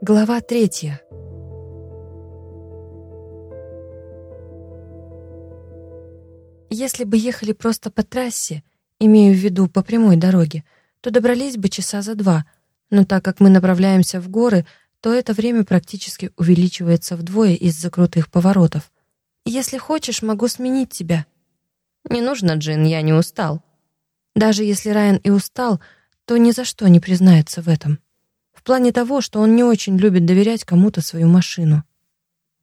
Глава третья. Если бы ехали просто по трассе, имею в виду по прямой дороге, то добрались бы часа за два, но так как мы направляемся в горы, то это время практически увеличивается вдвое из-за крутых поворотов. Если хочешь, могу сменить тебя. Не нужно, Джин, я не устал. Даже если Райан и устал, то ни за что не признается в этом. В плане того, что он не очень любит доверять кому-то свою машину.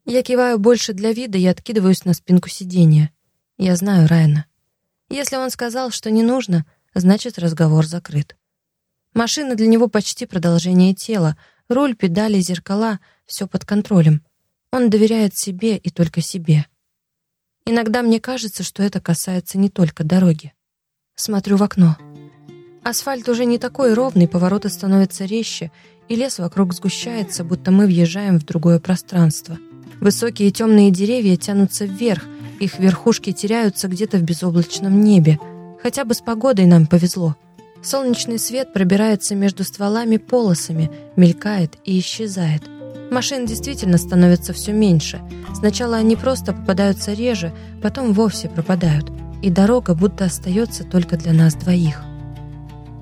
Я киваю больше для вида и откидываюсь на спинку сиденья. Я знаю Райана. Если он сказал, что не нужно, значит, разговор закрыт. Машина для него почти продолжение тела, руль, педали, зеркала — все под контролем. Он доверяет себе и только себе. Иногда мне кажется, что это касается не только дороги. Смотрю в окно. Асфальт уже не такой ровный, повороты становятся резче, и лес вокруг сгущается, будто мы въезжаем в другое пространство. Высокие темные деревья тянутся вверх, их верхушки теряются где-то в безоблачном небе. Хотя бы с погодой нам повезло. Солнечный свет пробирается между стволами полосами, мелькает и исчезает. Машин действительно становится все меньше. Сначала они просто попадаются реже, потом вовсе пропадают. И дорога будто остается только для нас двоих.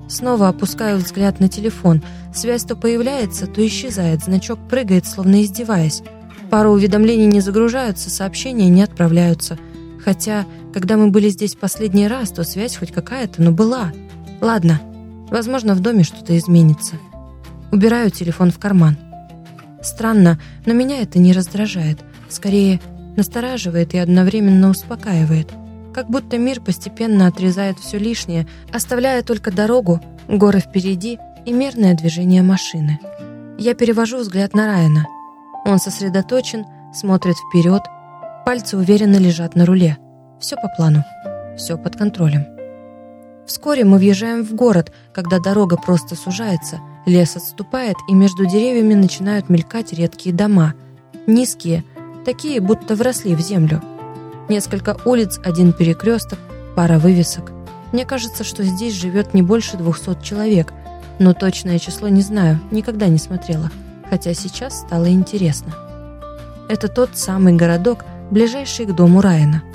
Снова опускаю взгляд на телефон. Связь то появляется, то исчезает. Значок прыгает, словно издеваясь. Пару уведомлений не загружаются, сообщения не отправляются. Хотя, когда мы были здесь последний раз, то связь хоть какая-то, но была. Ладно, возможно, в доме что-то изменится. Убираю телефон в карман. Странно, но меня это не раздражает. Скорее, настораживает и одновременно успокаивает. Как будто мир постепенно отрезает все лишнее, оставляя только дорогу, горы впереди и мерное движение машины. Я перевожу взгляд на Райана. Он сосредоточен, смотрит вперед, пальцы уверенно лежат на руле. Все по плану, все под контролем. Вскоре мы въезжаем в город, когда дорога просто сужается, лес отступает, и между деревьями начинают мелькать редкие дома. Низкие, такие, будто вросли в землю. Несколько улиц, один перекресток, пара вывесок. Мне кажется, что здесь живет не больше двухсот человек, но точное число не знаю, никогда не смотрела, хотя сейчас стало интересно. Это тот самый городок, ближайший к дому Райана –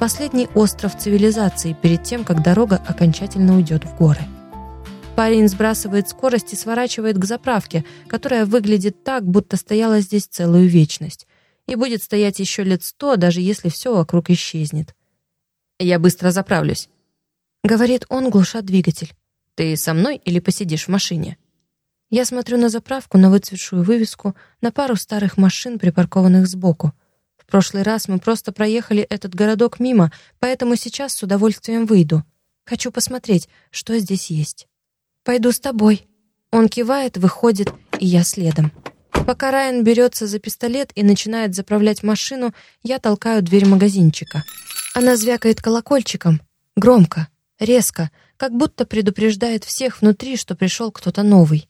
Последний остров цивилизации перед тем, как дорога окончательно уйдет в горы. Парень сбрасывает скорость и сворачивает к заправке, которая выглядит так, будто стояла здесь целую вечность. И будет стоять еще лет сто, даже если все вокруг исчезнет. «Я быстро заправлюсь», — говорит он, глуша двигатель. «Ты со мной или посидишь в машине?» Я смотрю на заправку, на выцветшую вывеску, на пару старых машин, припаркованных сбоку прошлый раз мы просто проехали этот городок мимо, поэтому сейчас с удовольствием выйду. Хочу посмотреть, что здесь есть. Пойду с тобой. Он кивает, выходит, и я следом. Пока Райан берется за пистолет и начинает заправлять машину, я толкаю дверь магазинчика. Она звякает колокольчиком. Громко, резко, как будто предупреждает всех внутри, что пришел кто-то новый.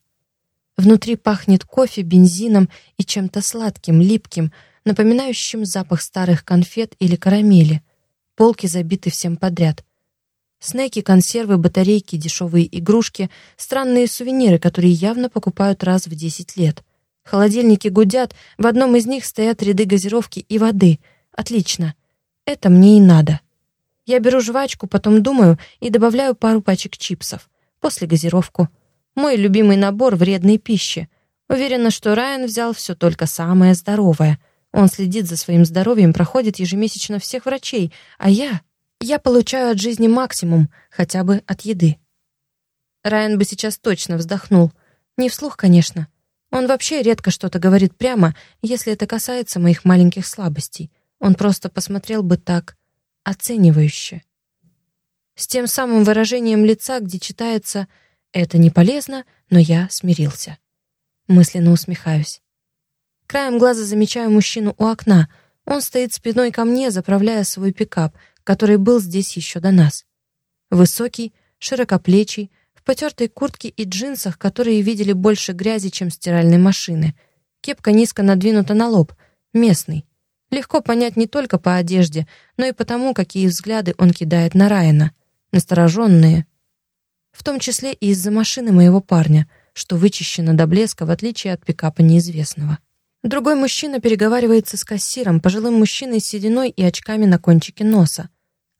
Внутри пахнет кофе, бензином и чем-то сладким, липким, напоминающим запах старых конфет или карамели. Полки забиты всем подряд. Снеки, консервы, батарейки, дешевые игрушки, странные сувениры, которые явно покупают раз в 10 лет. Холодильники гудят, в одном из них стоят ряды газировки и воды. Отлично. Это мне и надо. Я беру жвачку, потом думаю и добавляю пару пачек чипсов. После газировку. Мой любимый набор вредной пищи. Уверена, что Райан взял все только самое здоровое — он следит за своим здоровьем, проходит ежемесячно всех врачей, а я... Я получаю от жизни максимум, хотя бы от еды. Райан бы сейчас точно вздохнул. Не вслух, конечно. Он вообще редко что-то говорит прямо, если это касается моих маленьких слабостей. Он просто посмотрел бы так оценивающе. С тем самым выражением лица, где читается «это не полезно, но я смирился». Мысленно усмехаюсь. Краем глаза замечаю мужчину у окна. Он стоит спиной ко мне, заправляя свой пикап, который был здесь еще до нас. Высокий, широкоплечий, потертой куртке и джинсах, которые видели больше грязи, чем стиральной машины. Кепка низко надвинута на лоб. Местный. Легко понять не только по одежде, но и потому, какие взгляды он кидает на Райана. Настороженные. В том числе и из-за машины моего парня — что вычищено до блеска, в отличие от пикапа неизвестного. Другой мужчина переговаривается с кассиром, пожилым мужчиной с сединой и очками на кончике носа.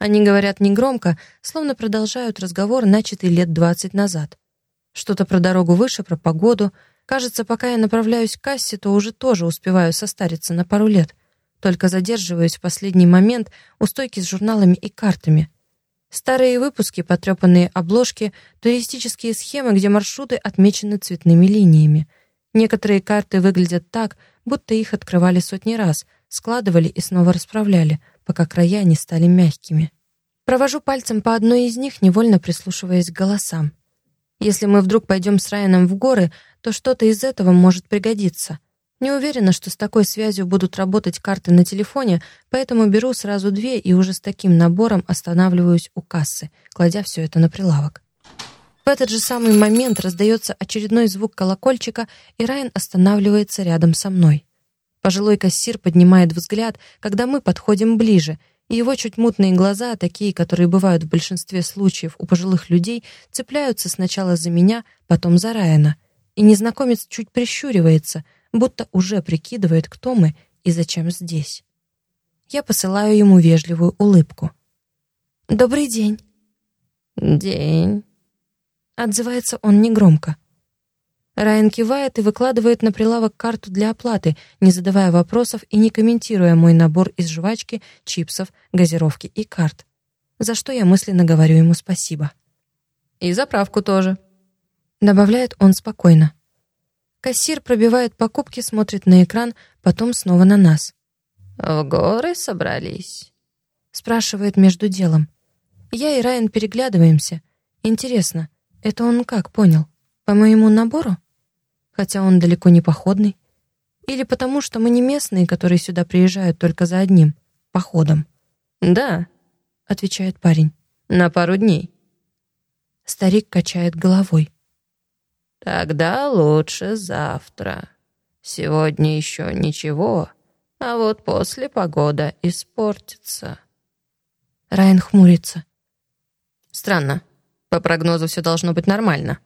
Они говорят негромко, словно продолжают разговор, начатый лет двадцать назад. Что-то про дорогу выше, про погоду. Кажется, пока я направляюсь к кассе, то уже тоже успеваю состариться на пару лет. Только задерживаюсь в последний момент у стойки с журналами и картами. Старые выпуски, потрепанные обложки, туристические схемы, где маршруты отмечены цветными линиями. Некоторые карты выглядят так, будто их открывали сотни раз, складывали и снова расправляли, пока края не стали мягкими. Провожу пальцем по одной из них, невольно прислушиваясь к голосам. Если мы вдруг пойдем с Райаном в горы, то что-то из этого может пригодиться. Не уверена, что с такой связью будут работать карты на телефоне, поэтому беру сразу две и уже с таким набором останавливаюсь у кассы, кладя все это на прилавок. В этот же самый момент раздается очередной звук колокольчика, и Райан останавливается рядом со мной. Пожилой кассир поднимает взгляд, когда мы подходим ближе, и его чуть мутные глаза, такие, которые бывают в большинстве случаев у пожилых людей, цепляются сначала за меня, потом за Райана. И незнакомец чуть прищуривается, будто уже прикидывает, кто мы и зачем здесь. Я посылаю ему вежливую улыбку. «Добрый день». «День». Отзывается он негромко. Райан кивает и выкладывает на прилавок карту для оплаты, не задавая вопросов и не комментируя мой набор из жвачки, чипсов, газировки и карт. За что я мысленно говорю ему спасибо. «И заправку тоже», — добавляет он спокойно. Кассир пробивает покупки, смотрит на экран, потом снова на нас. «В горы собрались?» — спрашивает между делом. Я и Райан переглядываемся. Интересно, это он как понял? По моему набору? Хотя он далеко не походный? Или потому, что мы не местные, которые сюда приезжают только за одним — походом? «Да», — отвечает парень. «На пару дней». Старик качает головой. «Тогда лучше завтра. Сегодня еще ничего, а вот после погода испортится». Райан хмурится. «Странно. По прогнозу все должно быть нормально».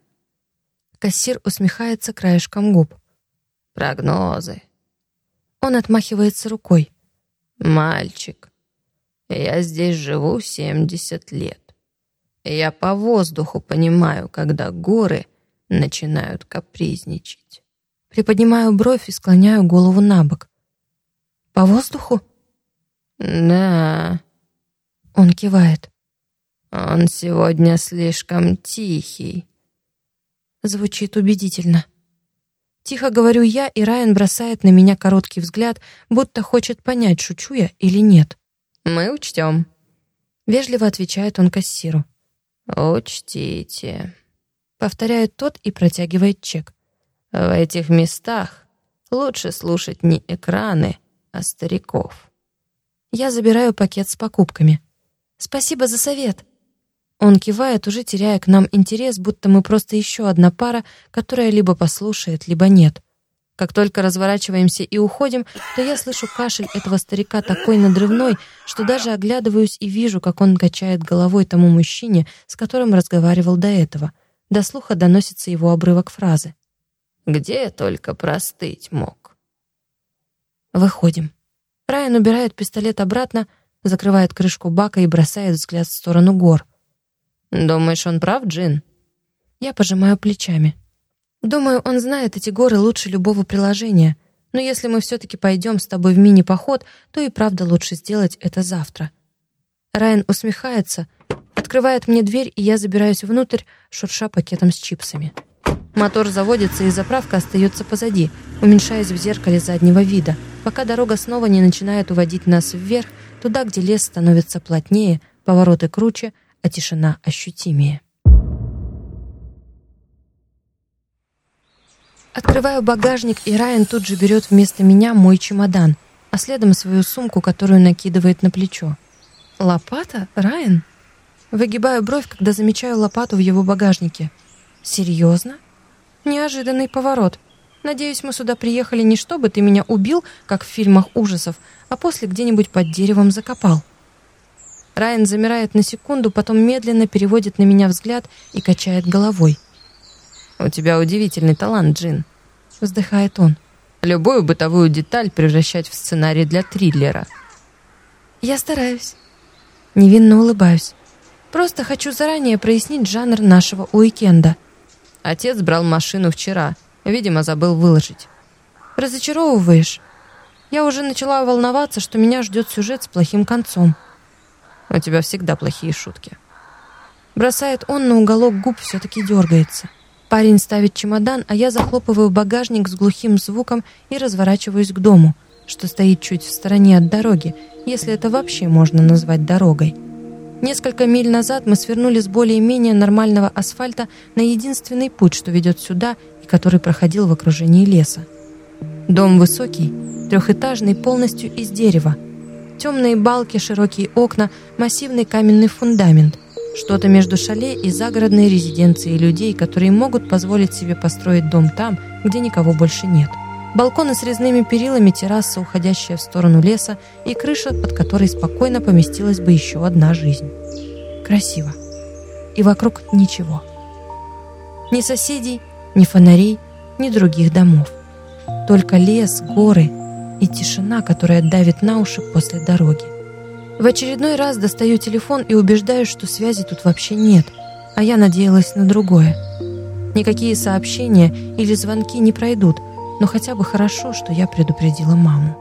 Кассир усмехается краешком губ. Прогнозы. Он отмахивается рукой. Мальчик, я здесь живу 70 лет. Я по воздуху понимаю, когда горы начинают капризничать. Приподнимаю бровь и склоняю голову на бок. По воздуху? Да. Он кивает. Он сегодня слишком тихий. Звучит убедительно. Тихо говорю я, и Райан бросает на меня короткий взгляд, будто хочет понять, шучу я или нет. «Мы учтем», — вежливо отвечает он кассиру. «Учтите», — повторяет тот и протягивает чек. «В этих местах лучше слушать не экраны, а стариков». Я забираю пакет с покупками. «Спасибо за совет», он кивает, уже теряя к нам интерес, будто мы просто еще одна пара, которая либо послушает, либо нет. Как только разворачиваемся и уходим, то я слышу кашель этого старика такой надрывной, что даже оглядываюсь и вижу, как он качает головой тому мужчине, с которым разговаривал до этого. До слуха доносится его обрывок фразы. «Где только простыть мог?» Выходим. Райан убирает пистолет обратно, закрывает крышку бака и бросает взгляд в сторону гор — «Думаешь, он прав, Джин?» Я пожимаю плечами. Думаю, он знает эти горы лучше любого приложения. Но если мы все-таки пойдем с тобой в мини-поход, то и правда лучше сделать это завтра. Райан усмехается, открывает мне дверь, и я забираюсь внутрь, шурша пакетом с чипсами. Мотор заводится, и заправка остается позади, уменьшаясь в зеркале заднего вида, пока дорога снова не начинает уводить нас вверх, туда, где лес становится плотнее, повороты круче — а тишина ощутимее. Открываю багажник, и Райан тут же берет вместо меня мой чемодан, а следом свою сумку, которую накидывает на плечо. «Лопата? Райан?» Выгибаю бровь, когда замечаю лопату в его багажнике. «Серьезно?» Неожиданный поворот. Надеюсь, мы сюда приехали не чтобы ты меня убил, как в фильмах ужасов, а после где-нибудь под деревом закопал. Райан замирает на секунду, потом медленно переводит на меня взгляд и качает головой. «У тебя удивительный талант, Джин», — вздыхает он. «Любую бытовую деталь превращать в сценарий для триллера». «Я стараюсь». Невинно улыбаюсь. Просто хочу заранее прояснить жанр нашего уикенда. Отец брал машину вчера. Видимо, забыл выложить. Разочаровываешь. Я уже начала волноваться, что меня ждет сюжет с плохим концом. У тебя всегда плохие шутки. Бросает он, на уголок губ все-таки дергается. Парень ставит чемодан, а я захлопываю багажник с глухим звуком и разворачиваюсь к дому, что стоит чуть в стороне от дороги, если это вообще можно назвать дорогой. Несколько миль назад мы свернули с более-менее нормального асфальта на единственный путь, что ведет сюда и который проходил в окружении леса. Дом высокий, трехэтажный, полностью из дерева. Темные балки, широкие окна, массивный каменный фундамент. Что-то между шале и загородной резиденцией людей, которые могут позволить себе построить дом там, где никого больше нет. Балконы с резными перилами, терраса, уходящая в сторону леса, и крыша, под которой спокойно поместилась бы еще одна жизнь. Красиво. И вокруг ничего. Ни соседей, ни фонарей, ни других домов. Только лес, горы и тишина, которая давит на уши после дороги. В очередной раз достаю телефон и убеждаюсь, что связи тут вообще нет, а я надеялась на другое. Никакие сообщения или звонки не пройдут – но хотя бы хорошо, что я предупредила маму.